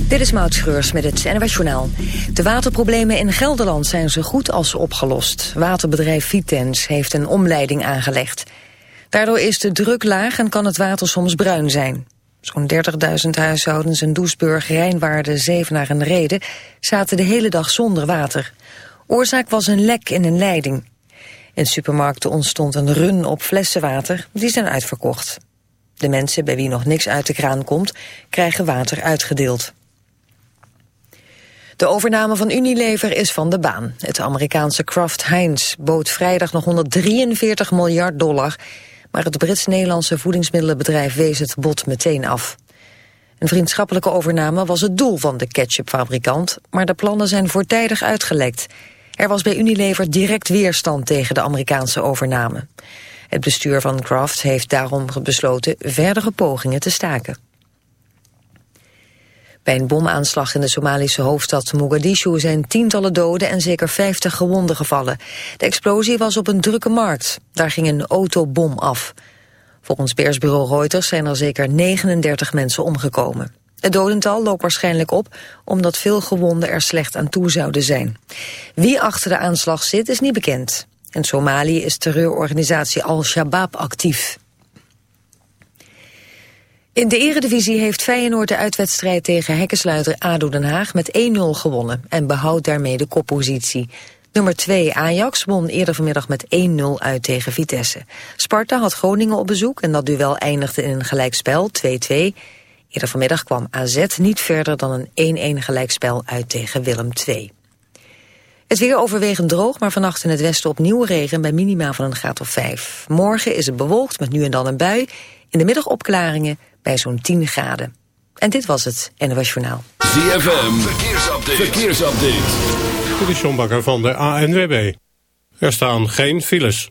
Dit is Maud Schreurs met het NWS Journaal. De waterproblemen in Gelderland zijn zo goed als opgelost. Waterbedrijf Vitens heeft een omleiding aangelegd. Daardoor is de druk laag en kan het water soms bruin zijn. Zo'n 30.000 huishoudens in Doesburg, Rijnwaarden, Zevenaar en Reden... zaten de hele dag zonder water. Oorzaak was een lek in een leiding. In supermarkten ontstond een run op flessenwater. Die zijn uitverkocht. De mensen bij wie nog niks uit de kraan komt, krijgen water uitgedeeld. De overname van Unilever is van de baan. Het Amerikaanse Kraft Heinz bood vrijdag nog 143 miljard dollar... maar het Brits-Nederlandse voedingsmiddelenbedrijf wees het bod meteen af. Een vriendschappelijke overname was het doel van de ketchupfabrikant... maar de plannen zijn voortijdig uitgelekt. Er was bij Unilever direct weerstand tegen de Amerikaanse overname. Het bestuur van Kraft heeft daarom besloten verdere pogingen te staken. Bij een bomaanslag in de Somalische hoofdstad Mogadishu zijn tientallen doden en zeker 50 gewonden gevallen. De explosie was op een drukke markt. Daar ging een autobom af. Volgens persbureau Reuters zijn er zeker 39 mensen omgekomen. Het dodental loopt waarschijnlijk op omdat veel gewonden er slecht aan toe zouden zijn. Wie achter de aanslag zit is niet bekend. In Somalië is terreurorganisatie Al-Shabaab actief. In de eredivisie heeft Feyenoord de uitwedstrijd tegen hekkensluiter ADO Den Haag met 1-0 gewonnen en behoudt daarmee de koppositie. Nummer 2 Ajax won eerder vanmiddag met 1-0 uit tegen Vitesse. Sparta had Groningen op bezoek en dat duel eindigde in een gelijkspel 2-2. Eerder vanmiddag kwam AZ niet verder dan een 1-1 gelijkspel uit tegen Willem II. Het weer overwegend droog, maar vannacht in het westen opnieuw regen bij minima van een graad of 5. Morgen is het bewolkt met nu en dan een bui. In de middag opklaringen bij zo'n 10 graden. En dit was het NOS Journaal. ZFM, verkeersupdate. verkeersupdate. Dit is John Bakker van de ANWB. Er staan geen files.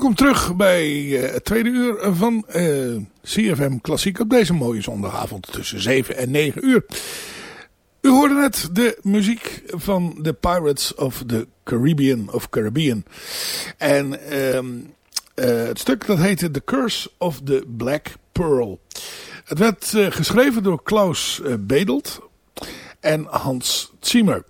Welkom terug bij uh, het tweede uur van eh, CFM Klassiek op deze mooie zondagavond tussen 7 en 9 uur. U hoorde net de muziek van The Pirates of the Caribbean of Caribbean. En uh, het stuk dat heette The Curse of the Black Pearl. Het werd geschreven door Klaus Bedelt en Hans Zimmer.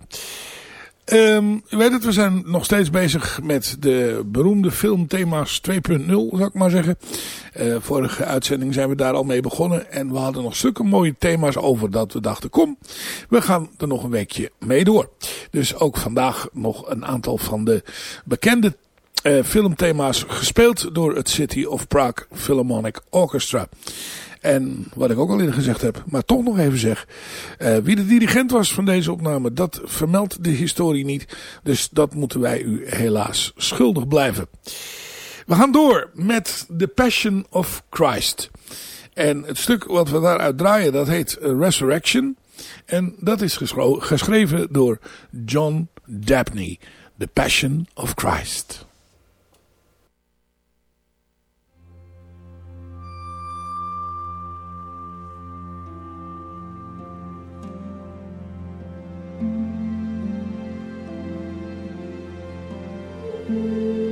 Um, u weet het, we zijn nog steeds bezig met de beroemde filmthema's 2.0, zou ik maar zeggen. Uh, vorige uitzending zijn we daar al mee begonnen. En we hadden nog stukken mooie thema's over dat we dachten, kom, we gaan er nog een weekje mee door. Dus ook vandaag nog een aantal van de bekende uh, filmthema's gespeeld door het City of Prague Philharmonic Orchestra. En wat ik ook al eerder gezegd heb, maar toch nog even zeg. Uh, wie de dirigent was van deze opname, dat vermeldt de historie niet. Dus dat moeten wij u helaas schuldig blijven. We gaan door met The Passion of Christ. En het stuk wat we daaruit draaien, dat heet Resurrection. En dat is geschreven door John Dabney. The Passion of Christ. Música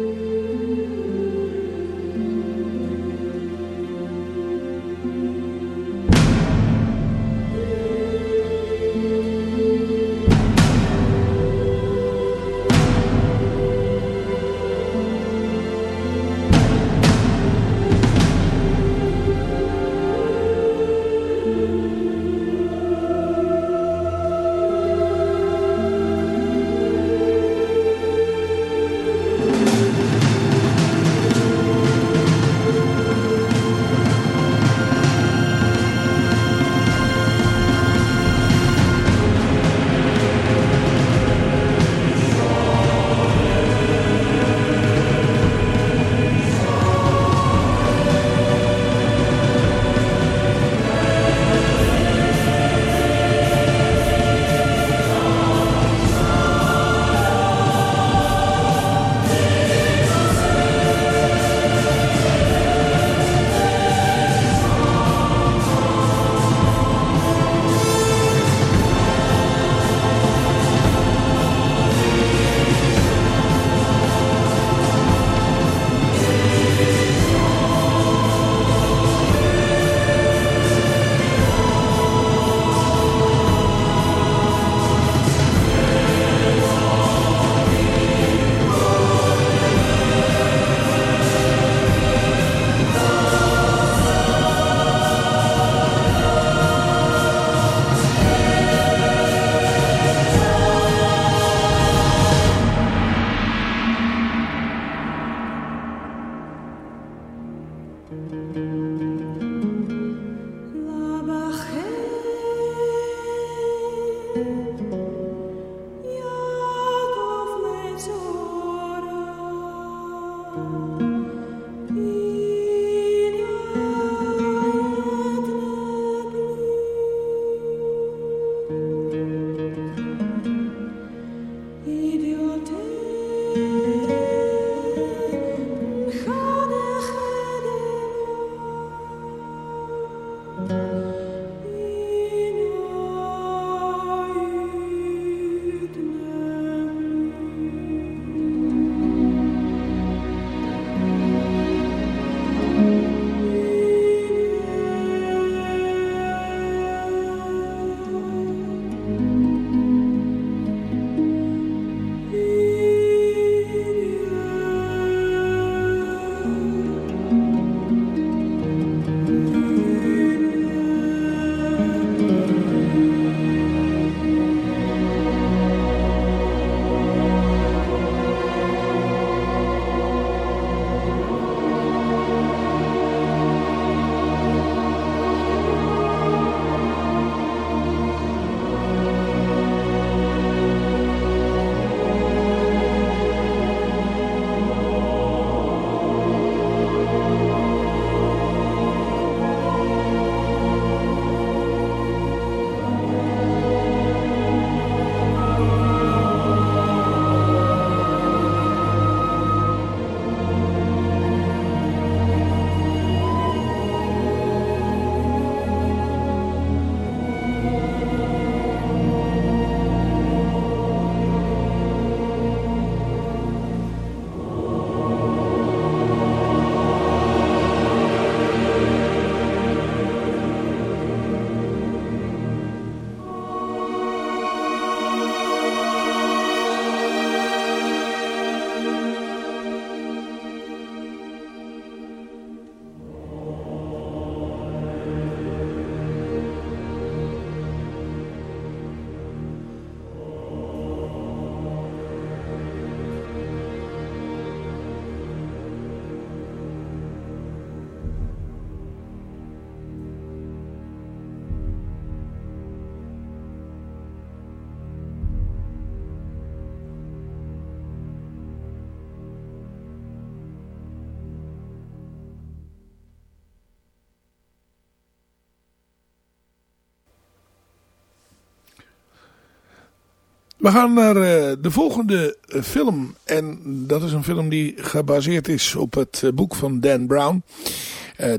We gaan naar uh, de volgende film. En dat is een film die gebaseerd is op het boek van Dan Brown.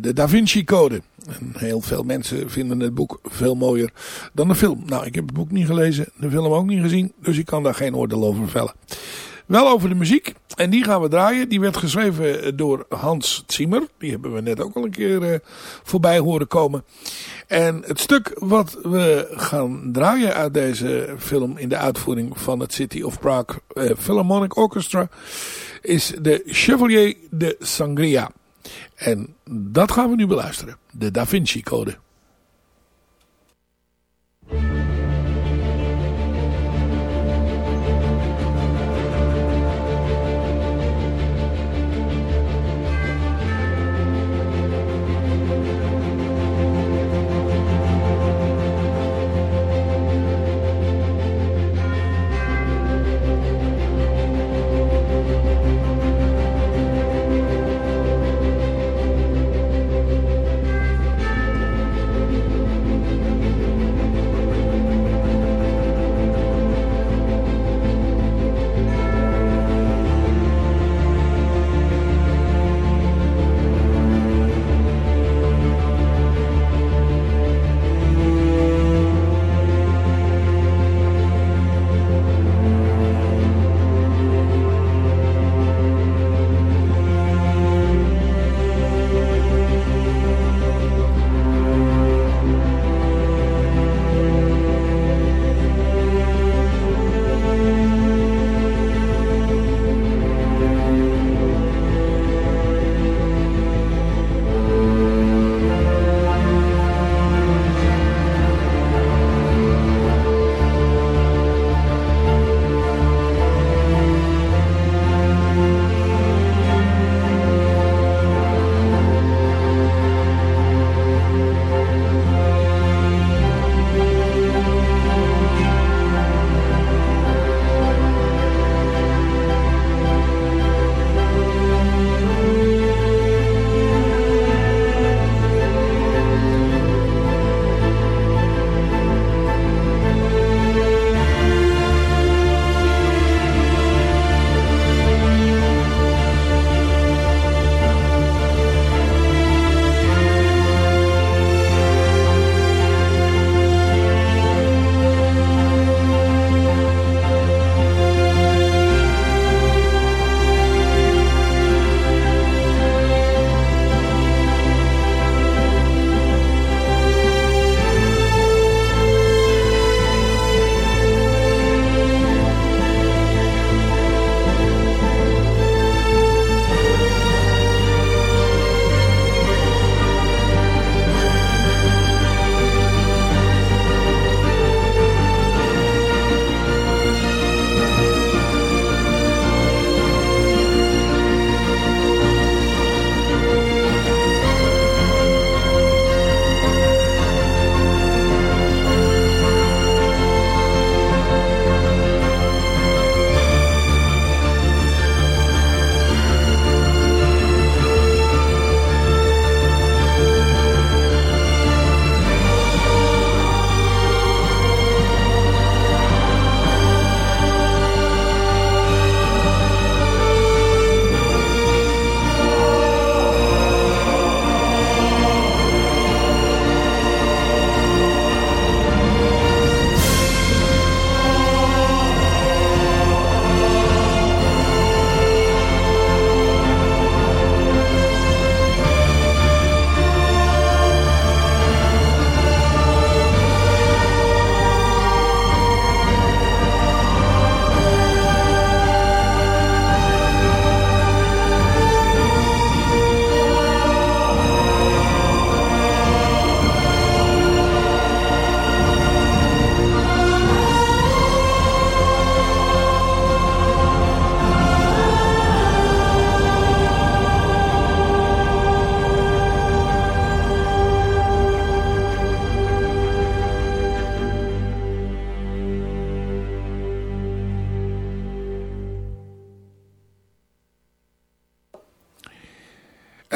De Da Vinci Code. En heel veel mensen vinden het boek veel mooier dan de film. Nou, ik heb het boek niet gelezen, de film ook niet gezien. Dus ik kan daar geen oordeel over vellen. Wel over de muziek. En die gaan we draaien. Die werd geschreven door Hans Zimmer. Die hebben we net ook al een keer uh, voorbij horen komen. En het stuk wat we gaan draaien uit deze film in de uitvoering van het City of Prague uh, Philharmonic Orchestra is de Chevalier de Sangria. En dat gaan we nu beluisteren. De Da Vinci Code.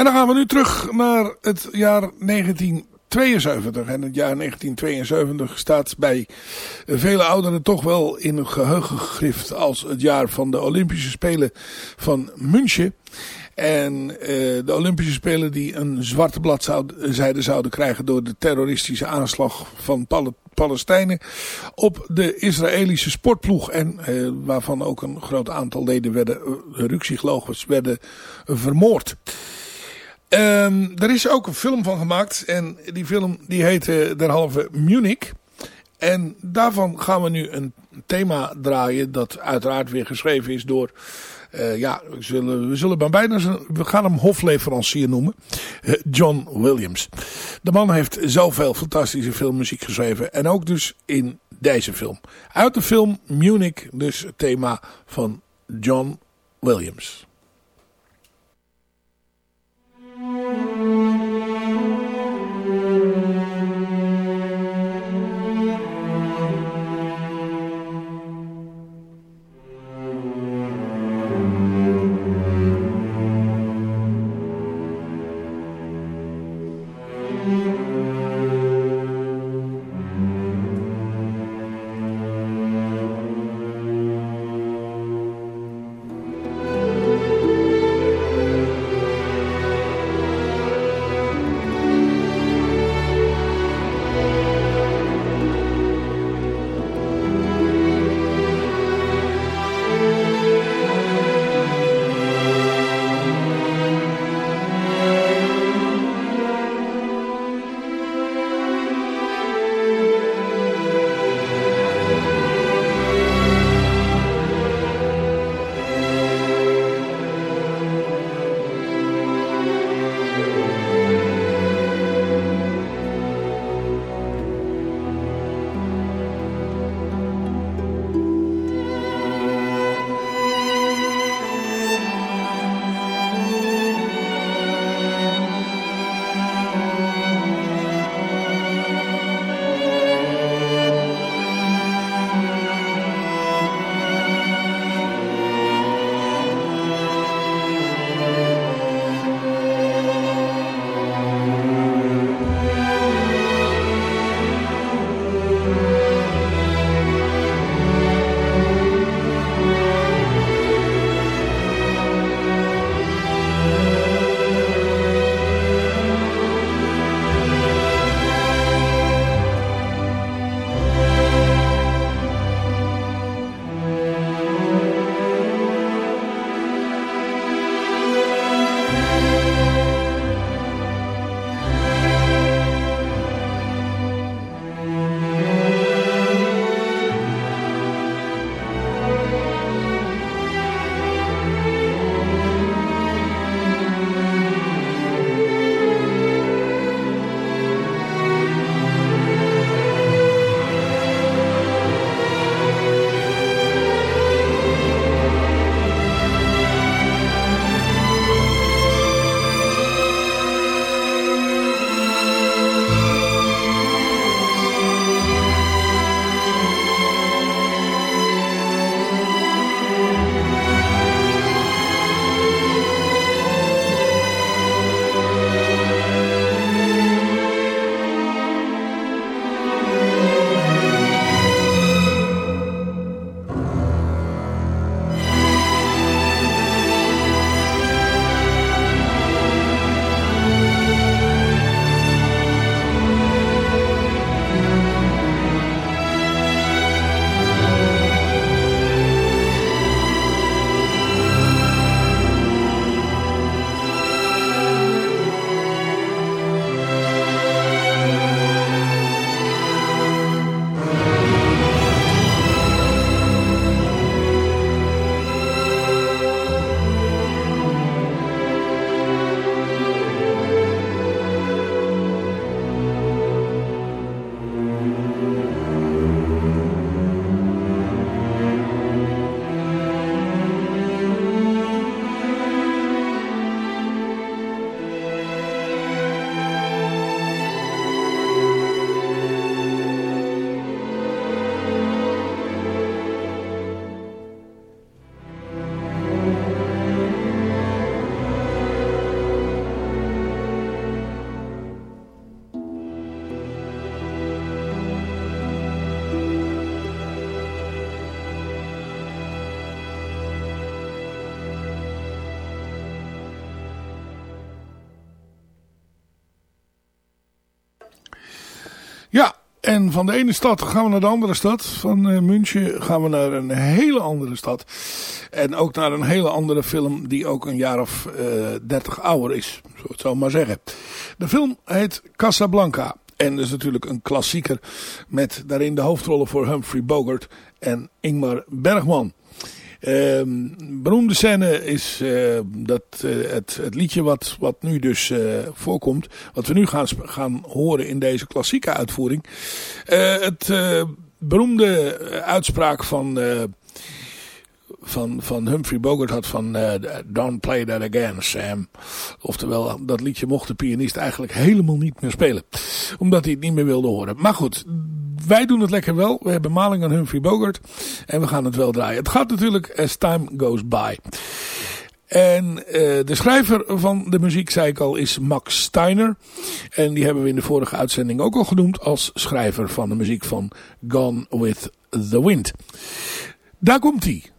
En dan gaan we nu terug naar het jaar 1982. 1972. En het jaar 1972 staat bij vele ouderen toch wel in het geheugen gegrift als het jaar van de Olympische Spelen van München. En uh, de Olympische Spelen die een zwarte bladzijde zouden krijgen door de terroristische aanslag van Pal Palestijnen op de Israëlische sportploeg. En uh, waarvan ook een groot aantal leden werden, uh, werden vermoord. Um, er is ook een film van gemaakt en die film die heette derhalve Munich. En daarvan gaan we nu een thema draaien dat uiteraard weer geschreven is door uh, ja, we zullen, we zullen bijna, we gaan hem hofleverancier noemen. Uh, John Williams. De man heeft zoveel fantastische filmmuziek geschreven. En ook dus in deze film. Uit de film Munich, dus het thema van John Williams. Van de ene stad gaan we naar de andere stad. Van uh, München gaan we naar een hele andere stad. En ook naar een hele andere film die ook een jaar of uh, 30 ouder is. Zo het zo maar zeggen. De film heet Casablanca. En dat is natuurlijk een klassieker met daarin de hoofdrollen voor Humphrey Bogart en Ingmar Bergman. Uh, beroemde scène is uh, dat, uh, het, het, liedje wat, wat nu dus uh, voorkomt. Wat we nu gaan, gaan horen in deze klassieke uitvoering. het beroemde uitspraak van van, van Humphrey Bogart had van Don't Play That Again, Sam. Oftewel, dat liedje mocht de pianist eigenlijk helemaal niet meer spelen. Omdat hij het niet meer wilde horen. Maar goed, wij doen het lekker wel. We hebben maling aan Humphrey Bogart. En we gaan het wel draaien. Het gaat natuurlijk as time goes by. En uh, de schrijver van de muziek, zei ik al, is Max Steiner. En die hebben we in de vorige uitzending ook al genoemd als schrijver van de muziek van Gone with the Wind. Daar komt hij.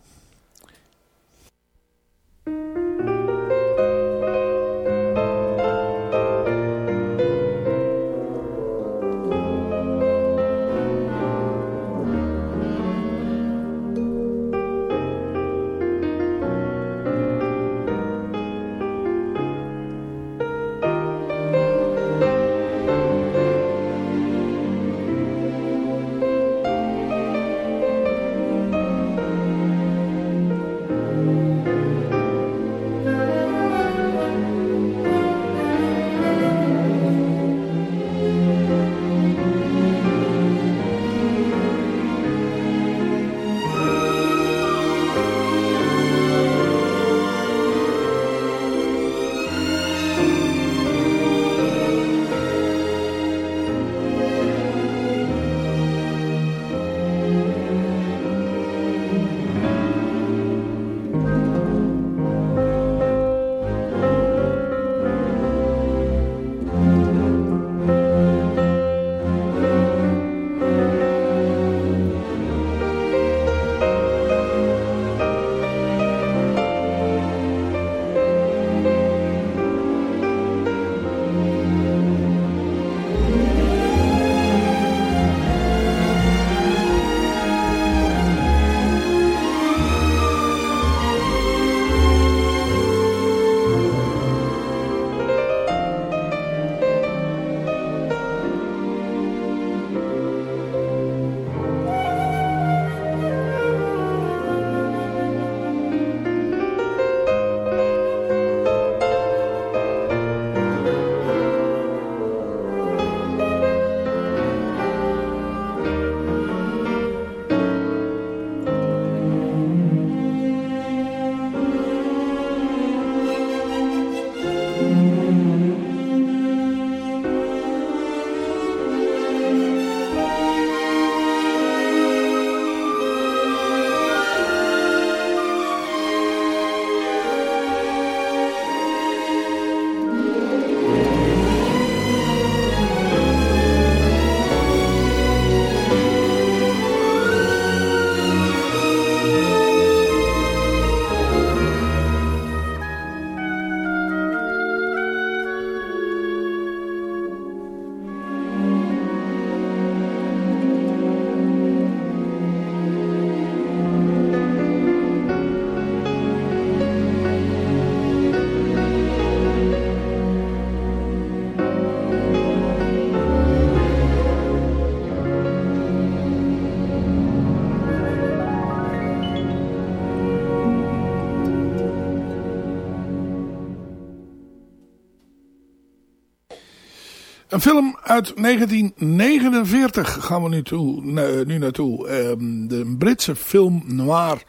Film uit 1949 gaan we nu, toe, nu naartoe. Um, de Britse film noir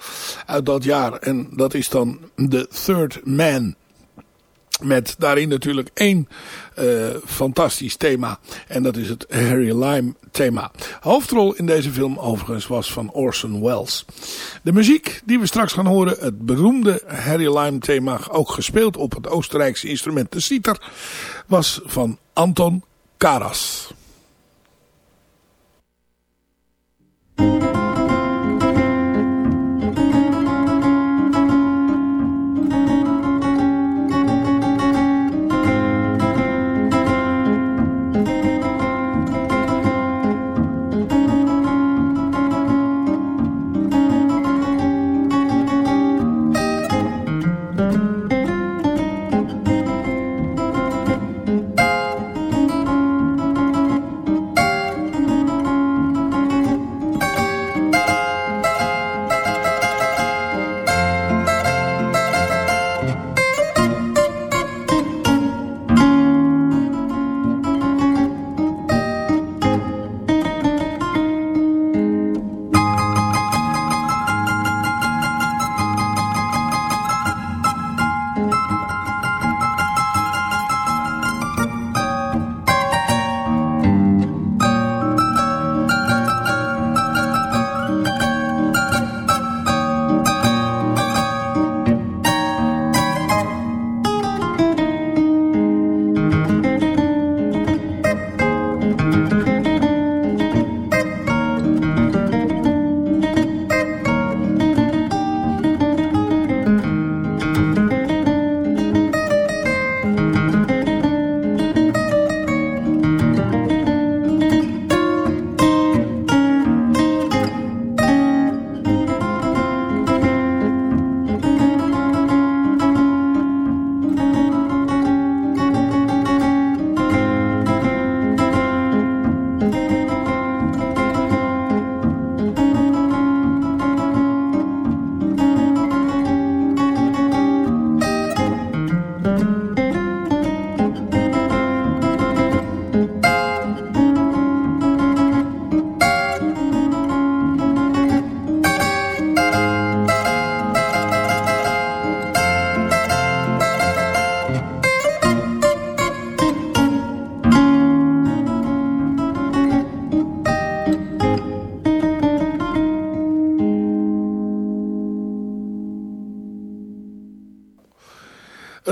uit dat jaar. En dat is dan The Third Man. Met daarin natuurlijk één uh, fantastisch thema. En dat is het Harry Lime thema. Hoofdrol in deze film overigens was van Orson Welles. De muziek die we straks gaan horen. Het beroemde Harry Lime thema. Ook gespeeld op het Oostenrijkse instrument de citer. Was van Anton Caras.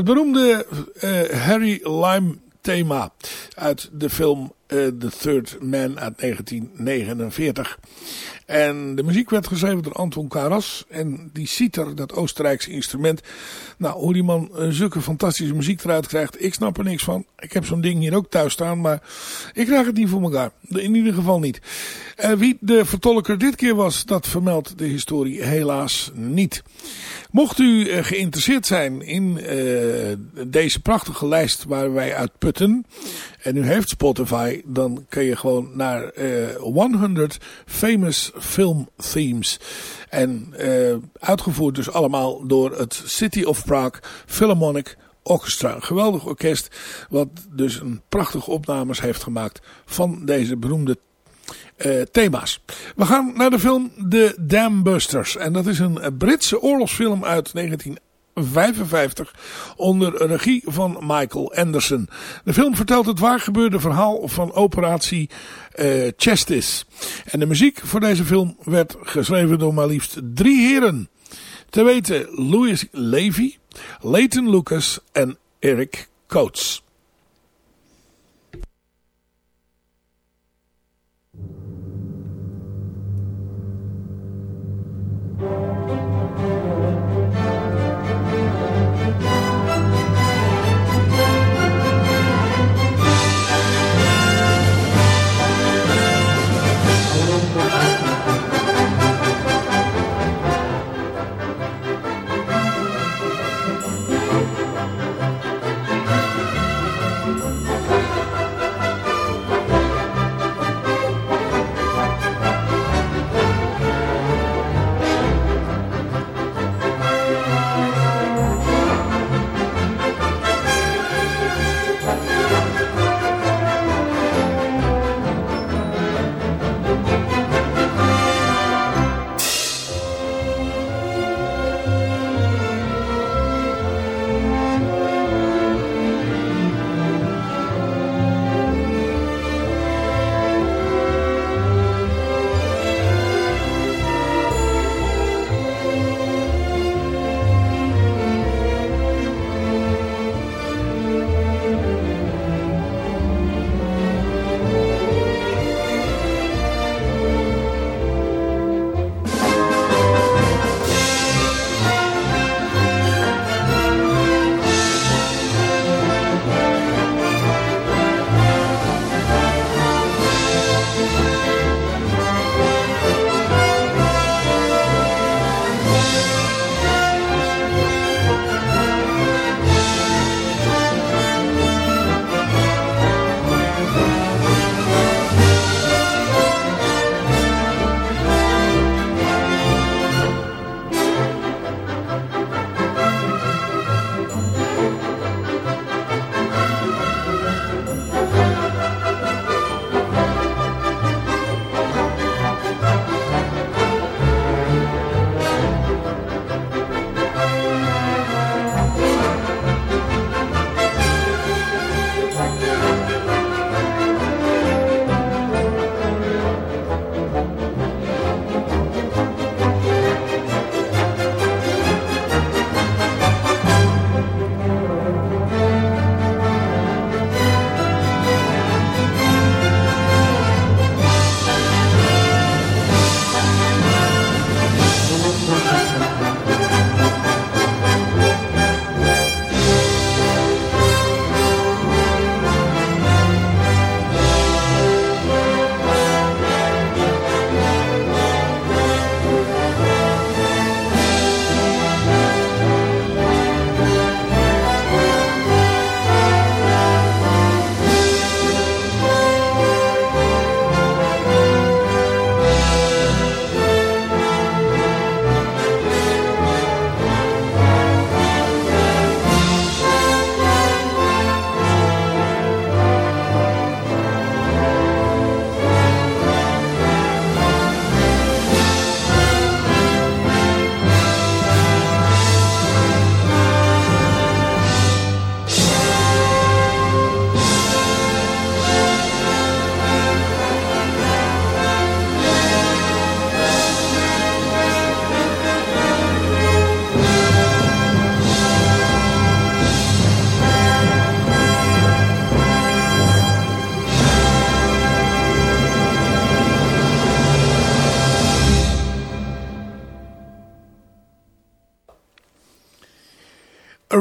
Het beroemde uh, Harry Lime thema uit de film uh, The Third Man uit 1949. En de muziek werd geschreven door Anton Karas. En die citer, dat Oostenrijkse instrument. Nou, hoe die man uh, zulke fantastische muziek eruit krijgt, ik snap er niks van. Ik heb zo'n ding hier ook thuis staan, maar ik krijg het niet voor elkaar. In ieder geval niet. Wie de vertolker dit keer was, dat vermeldt de historie helaas niet. Mocht u uh, geïnteresseerd zijn in deze prachtige lijst waar wij uit putten en u heeft Spotify, dan kun je gewoon naar uh, 100 Famous Film Themes. En uitgevoerd dus allemaal door het City of Prague Philharmonic Orchestra. Geweldig orkest wat dus een prachtige opnames heeft gemaakt van deze beroemde uh, thema's. We gaan naar de film The Dam Busters. En dat is een Britse oorlogsfilm uit 19 55 onder regie van Michael Anderson. De film vertelt het waargebeurde verhaal van operatie uh, Chestis. En de muziek voor deze film werd geschreven door maar liefst drie heren. Te weten Louis Levy, Leighton Lucas en Eric Coates.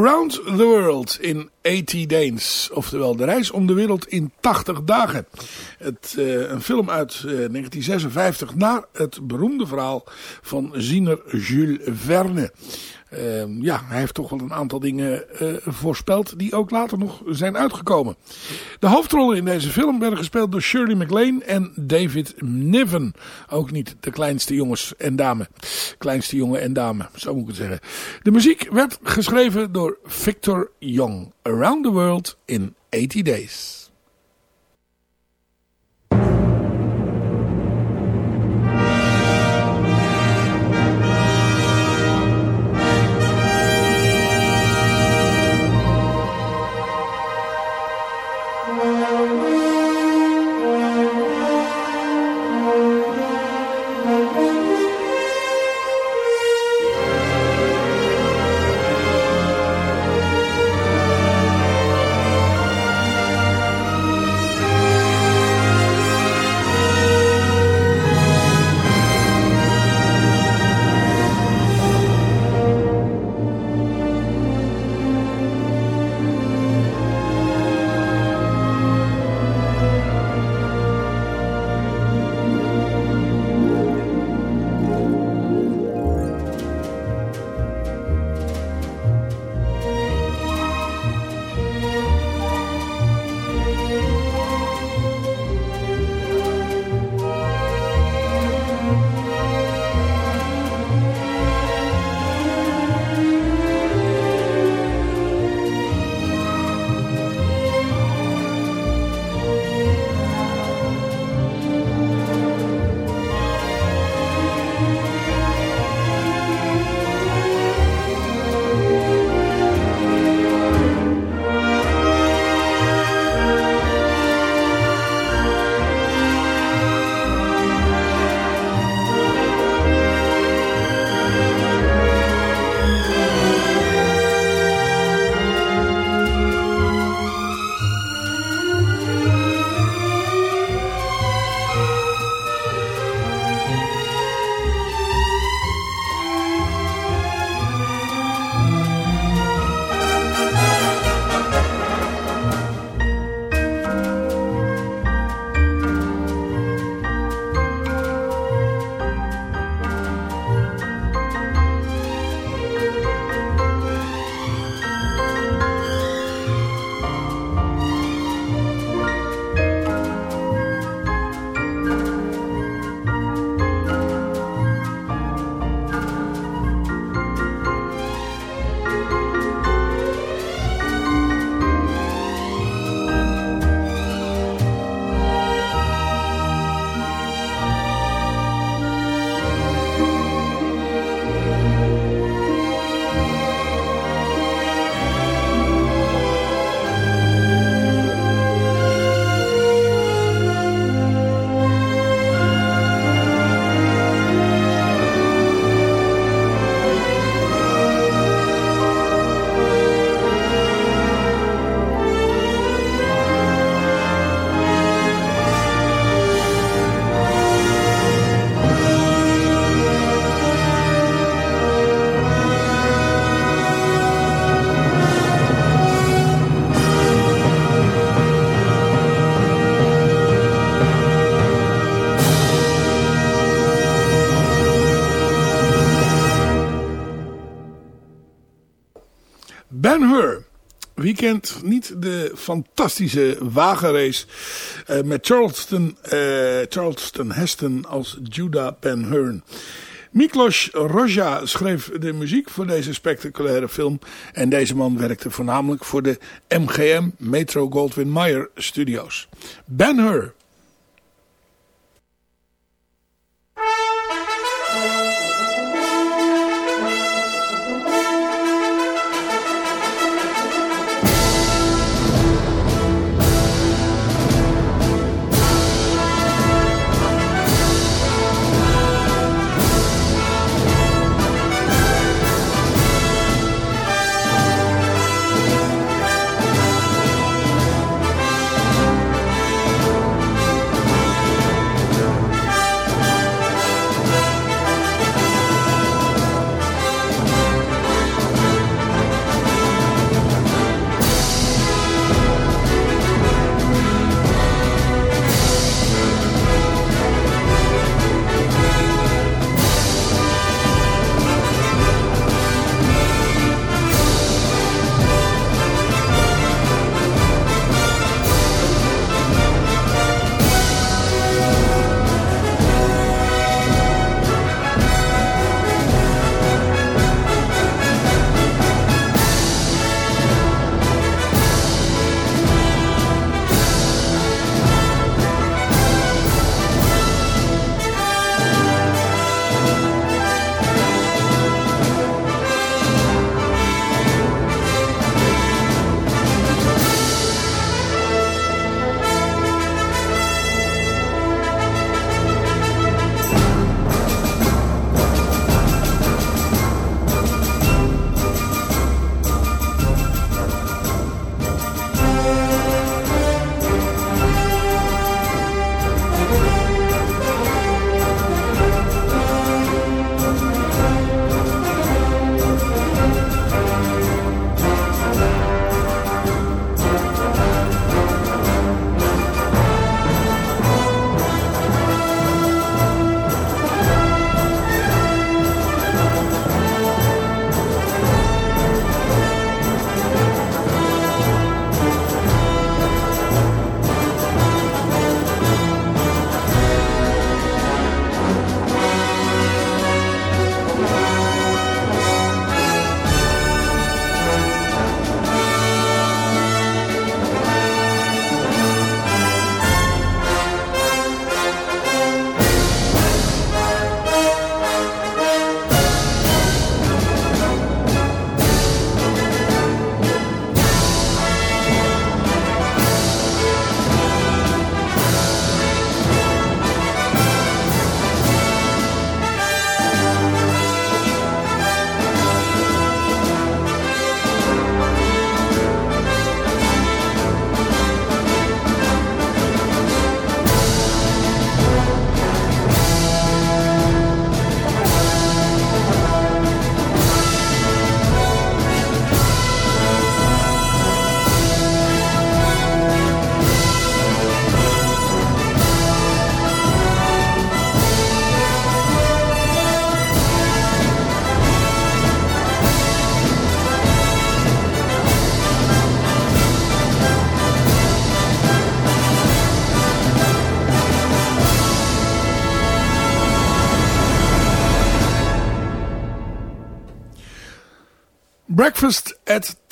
Around the World in 80 Days. Oftewel de reis om de wereld in 80 dagen. Het, uh, een film uit uh, 1956 naar het beroemde verhaal van ziener Jules Verne. Uh, ja, hij heeft toch wel een aantal dingen uh, voorspeld die ook later nog zijn uitgekomen. De hoofdrollen in deze film werden gespeeld door Shirley MacLaine en David Niven. Ook niet de kleinste jongens en dame. Kleinste jongen en dame, zo moet ik het zeggen. De muziek werd geschreven door Victor Young. Around the World in 80 Days. Wie kent niet de fantastische wagenrace uh, met Charleston, uh, Charleston Heston als Judah Ben Hur. Miklos Roja schreef de muziek voor deze spectaculaire film. En deze man werkte voornamelijk voor de MGM Metro Goldwyn Mayer Studios. Ben Hur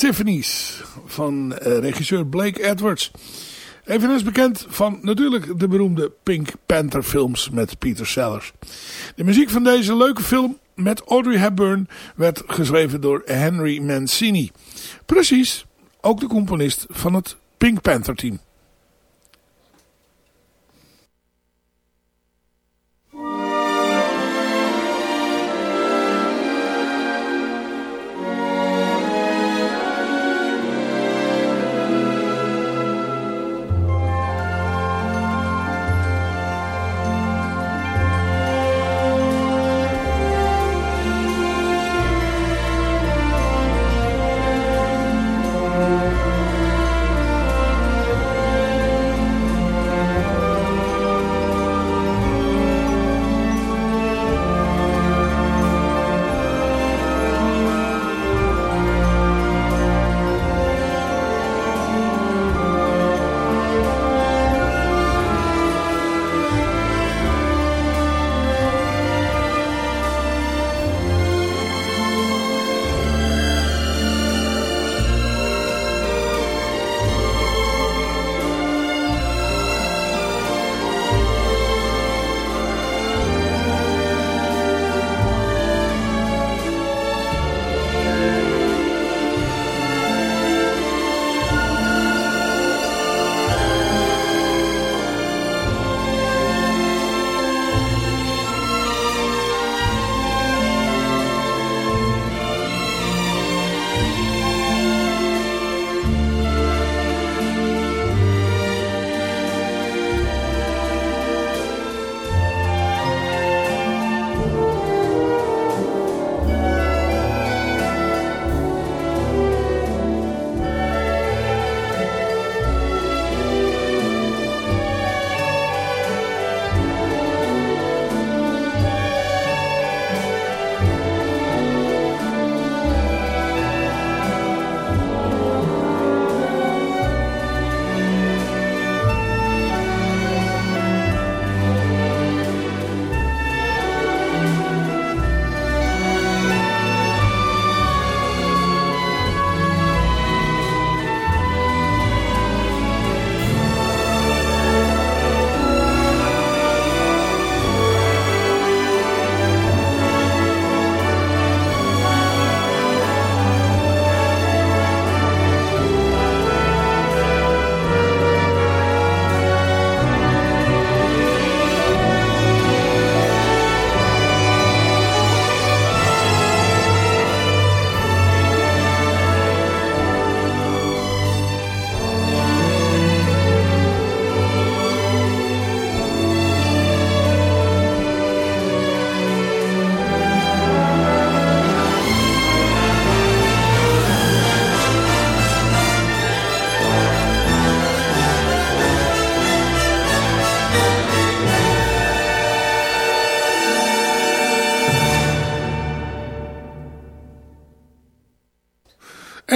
Tiffany's van uh, regisseur Blake Edwards. Eveneens bekend van natuurlijk de beroemde Pink Panther films met Peter Sellers. De muziek van deze leuke film met Audrey Hepburn werd geschreven door Henry Mancini. Precies, ook de componist van het Pink Panther team.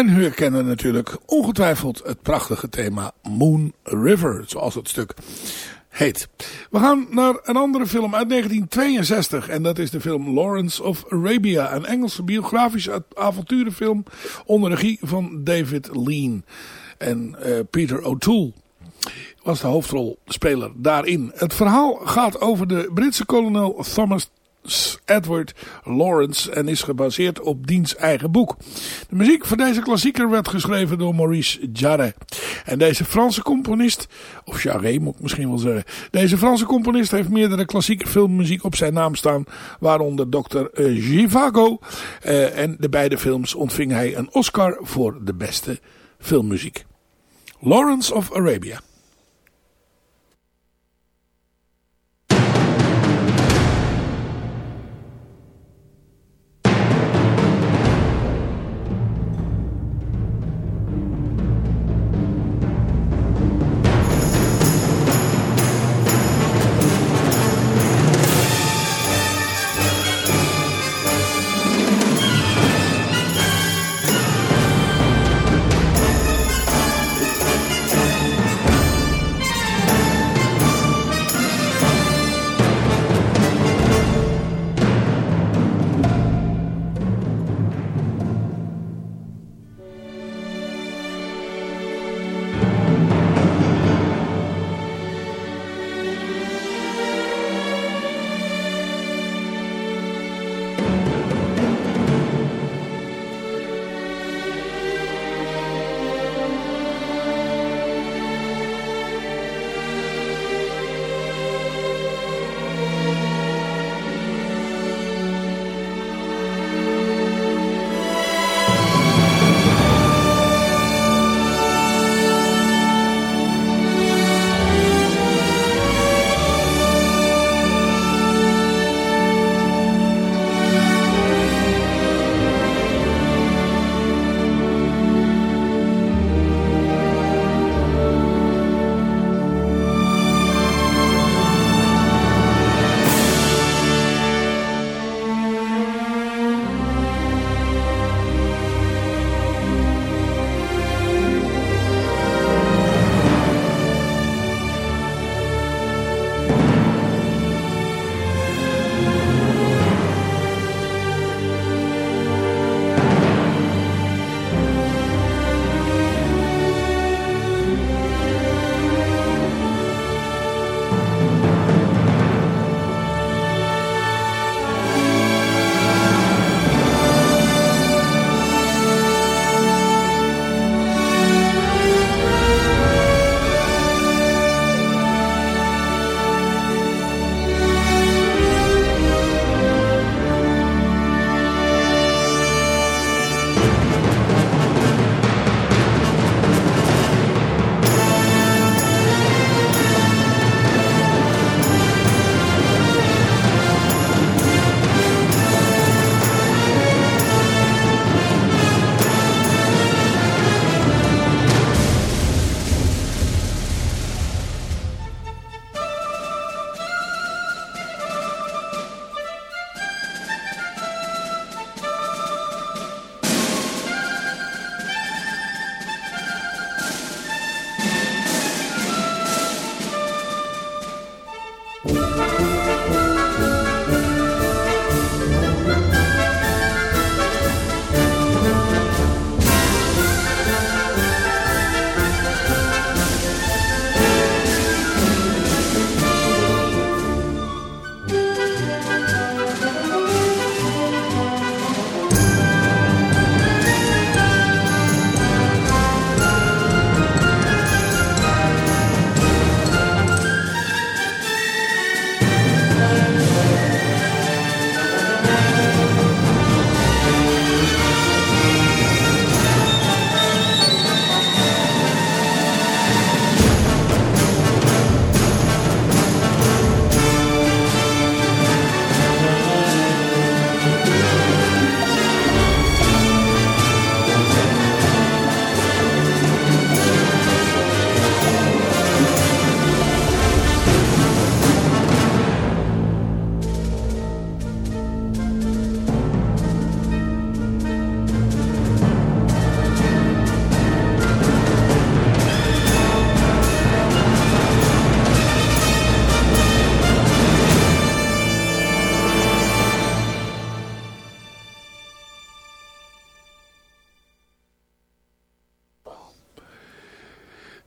En u herkennen natuurlijk ongetwijfeld het prachtige thema Moon River, zoals het stuk heet. We gaan naar een andere film uit 1962 en dat is de film Lawrence of Arabia. Een Engelse biografische avonturenfilm onder regie van David Lean en uh, Peter O'Toole was de hoofdrolspeler daarin. Het verhaal gaat over de Britse kolonel Thomas Edward Lawrence en is gebaseerd op diens eigen boek. De muziek voor deze klassieker werd geschreven door Maurice Jarre. En deze Franse componist, of Jarre moet ik misschien wel zeggen. Deze Franse componist heeft meerdere klassieke filmmuziek op zijn naam staan. Waaronder Dr. Givago. Uh, en de beide films ontving hij een Oscar voor de beste filmmuziek. Lawrence of Arabia.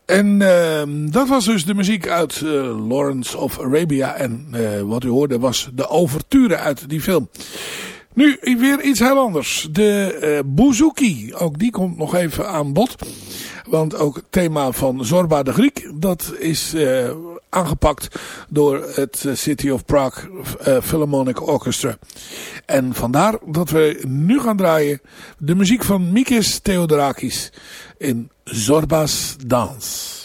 En uh, dat was dus de muziek uit uh, Lawrence of Arabia. En uh, wat u hoorde was de overture uit die film. Nu weer iets heel anders. De uh, bouzouki, ook die komt nog even aan bod. Want ook het thema van Zorba de Griek, dat is aangepakt door het City of Prague uh, Philharmonic Orchestra. En vandaar dat we nu gaan draaien de muziek van Mikis Theodorakis in Zorba's Dance.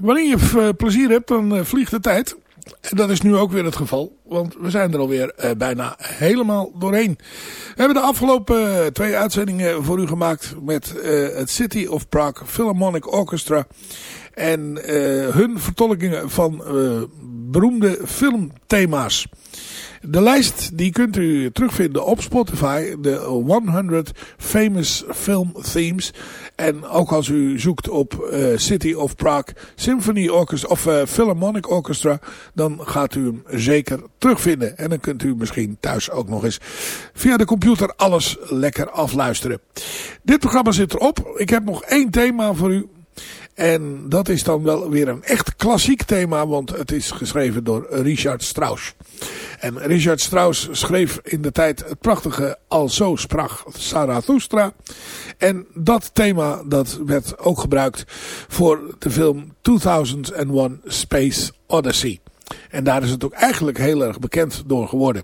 Wanneer je plezier hebt, dan uh, vliegt de tijd. En dat is nu ook weer het geval, want we zijn er alweer bijna helemaal doorheen. We hebben de afgelopen twee uitzendingen voor u gemaakt met het City of Prague Philharmonic Orchestra. En hun vertolkingen van beroemde filmthema's. De lijst die kunt u terugvinden op Spotify. De 100 Famous Film Themes. En ook als u zoekt op uh, City of Prague Symphony Orchestra of uh, Philharmonic Orchestra. Dan gaat u hem zeker terugvinden. En dan kunt u misschien thuis ook nog eens via de computer alles lekker afluisteren. Dit programma zit erop. Ik heb nog één thema voor u. En dat is dan wel weer een echt klassiek thema, want het is geschreven door Richard Strauss. En Richard Strauss schreef in de tijd het prachtige Alzo sprak Zarathustra. En dat thema dat werd ook gebruikt voor de film 2001 Space Odyssey. En daar is het ook eigenlijk heel erg bekend door geworden.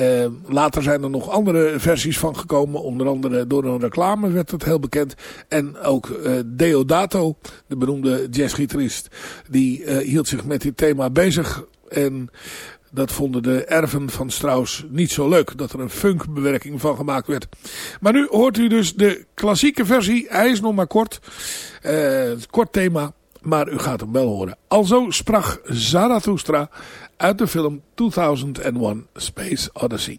Uh, later zijn er nog andere versies van gekomen. Onder andere door een reclame werd het heel bekend. En ook uh, Deodato, de beroemde jazzgitarist, die uh, hield zich met dit thema bezig. En dat vonden de erven van Strauss niet zo leuk. Dat er een funkbewerking van gemaakt werd. Maar nu hoort u dus de klassieke versie. Hij is nog maar kort. kort thema. Maar u gaat hem wel horen. Alzo sprak Zarathustra uit de film 2001 Space Odyssey.